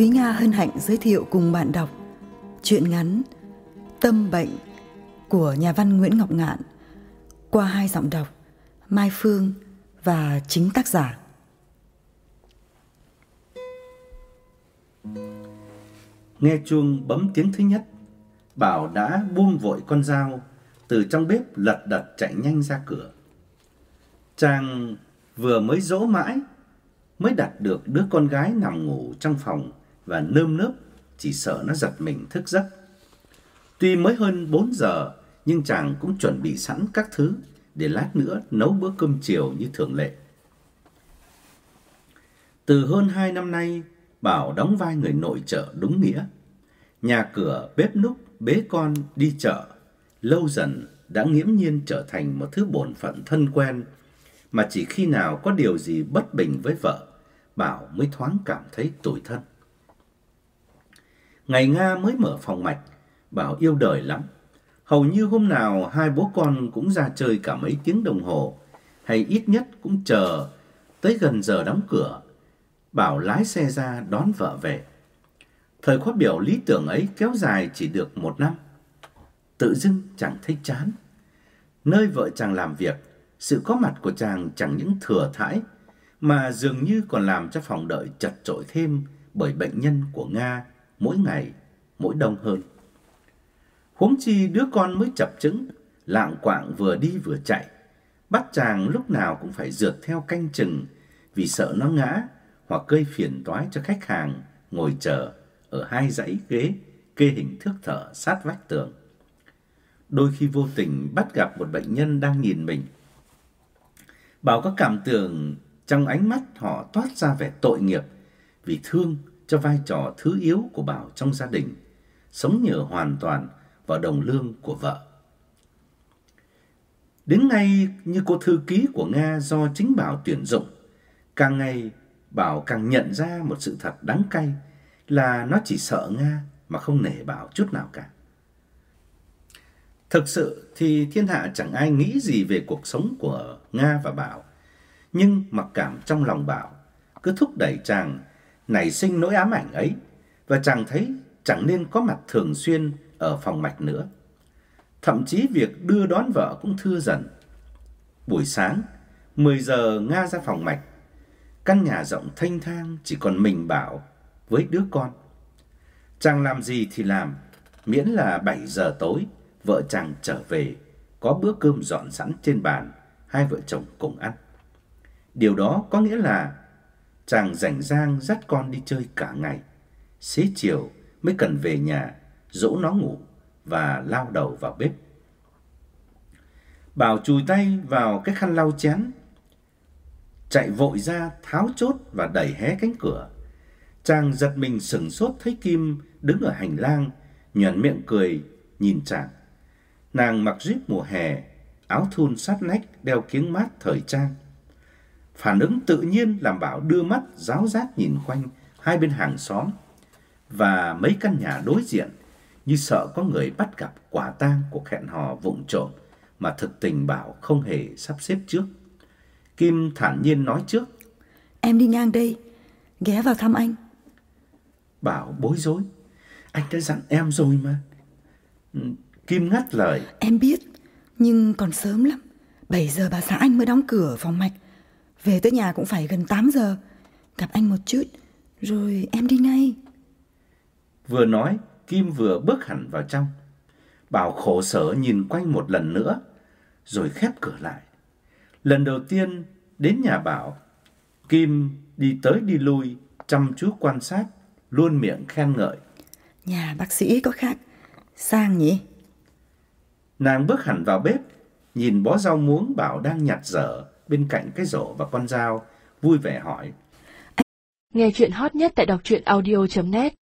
Thúy Nga hân hạnh giới thiệu cùng bạn đọc truyện ngắn Tâm bệnh của nhà văn Nguyễn Ngọc Ngạn qua hai giọng đọc Mai Phương và chính tác giả. Nghe chuông bấm tiếng thứ nhất, Bảo đã buông vội con dao từ trong bếp lật đật chạy nhanh ra cửa. Chàng vừa mới dỗ mãi mới đặt được đứa con gái nằm ngủ trong phòng và nơm nớp chỉ sợ nó giật mình thức giấc. Tuy mới hơn 4 giờ nhưng chàng cũng chuẩn bị sẵn các thứ để lát nữa nấu bữa cơm chiều như thường lệ. Từ hơn 2 năm nay, Bảo đóng vai người nội trợ đúng nghĩa. Nhà cửa, bếp núc, bế con, đi chợ, lâu dần đã nghiễm nhiên trở thành một thứ bổn phận thân quen mà chỉ khi nào có điều gì bất bình với vợ, Bảo mới thoáng cảm thấy tủi thân. Ngày Nga mới mở phòng mạch, Bảo yêu đời lắm. Hầu như hôm nào hai bố con cũng ra chơi cả mấy tiếng đồng hồ, hay ít nhất cũng chờ tới gần giờ đóng cửa. Bảo lái xe ra đón vợ về. Thời khóa biểu lý tưởng ấy kéo dài chỉ được một năm. Tự dưng chẳng thấy chán. Nơi vợ chàng làm việc, sự có mặt của chàng chẳng những thừa thãi, mà dường như còn làm cho phòng đợi chật chội thêm bởi bệnh nhân của Nga mỗi ngày, mỗi đông hơn. Huống chi đứa con mới chập chững, lạng quạng vừa đi vừa chạy, bắt chàng lúc nào cũng phải rượt theo canh chừng vì sợ nó ngã hoặc gây phiền toái cho khách hàng ngồi chờ ở hai dãy ghế kê hình thước thở sát vách tường. Đôi khi vô tình bắt gặp một bệnh nhân đang nhìn mình. Bảo có cảm tưởng trong ánh mắt họ toát ra vẻ tội nghiệp vì thương cho vai trò thứ yếu của Bảo trong gia đình, sống nhờ hoàn toàn vào đồng lương của vợ. Đến ngay như cô thư ký của Nga do chính Bảo tuyển dụng, càng ngày Bảo càng nhận ra một sự thật đáng cay là nó chỉ sợ Nga mà không nể Bảo chút nào cả. Thực sự thì thiên hạ chẳng ai nghĩ gì về cuộc sống của Nga và Bảo, nhưng mặc cảm trong lòng Bảo cứ thúc đẩy chàng nảy sinh nỗi ám ảnh ấy và chàng thấy chẳng nên có mặt thường xuyên ở phòng mạch nữa. Thậm chí việc đưa đón vợ cũng thưa dần. Buổi sáng, 10 giờ Nga ra phòng mạch. Căn nhà rộng thanh thang chỉ còn mình Bảo với đứa con. Chàng làm gì thì làm, miễn là 7 giờ tối, vợ chàng trở về, có bữa cơm dọn sẵn trên bàn, hai vợ chồng cùng ăn. Điều đó có nghĩa là chàng rảnh rang dắt con đi chơi cả ngày. Xế chiều mới cần về nhà, dỗ nó ngủ và lao đầu vào bếp. Bảo chùi tay vào cái khăn lau chén, chạy vội ra tháo chốt và đẩy hé cánh cửa. Chàng giật mình sững sốt thấy Kim đứng ở hành lang, nhoẻn miệng cười nhìn chàng. Nàng mặc jeep mùa hè, áo thun sát nách, đeo kiếng mát thời trang. Phản ứng tự nhiên làm Bảo đưa mắt giáo giác nhìn quanh hai bên hàng xóm và mấy căn nhà đối diện như sợ có người bắt gặp quả tang cuộc hẹn hò vụng trộm mà thực tình Bảo không hề sắp xếp trước. Kim thản nhiên nói trước. Em đi ngang đây, ghé vào thăm anh. Bảo bối rối. Anh đã dặn em rồi mà. Ừ, Kim ngắt lời. Em biết, nhưng còn sớm lắm. 7 giờ bà xã anh mới đóng cửa phòng mạch. Về tới nhà cũng phải gần 8 giờ. Gặp anh một chút, rồi em đi ngay. Vừa nói, Kim vừa bước hẳn vào trong. Bảo khổ sở nhìn quanh một lần nữa, rồi khép cửa lại. Lần đầu tiên đến nhà Bảo, Kim đi tới đi lui, chăm chú quan sát, luôn miệng khen ngợi. Nhà bác sĩ có khác, sang nhỉ? Nàng bước hẳn vào bếp, nhìn bó rau muống Bảo đang nhặt dở, bên cạnh cái rổ và con dao, vui vẻ hỏi. Nghe chuyện hot nhất tại đọc truyện audio.net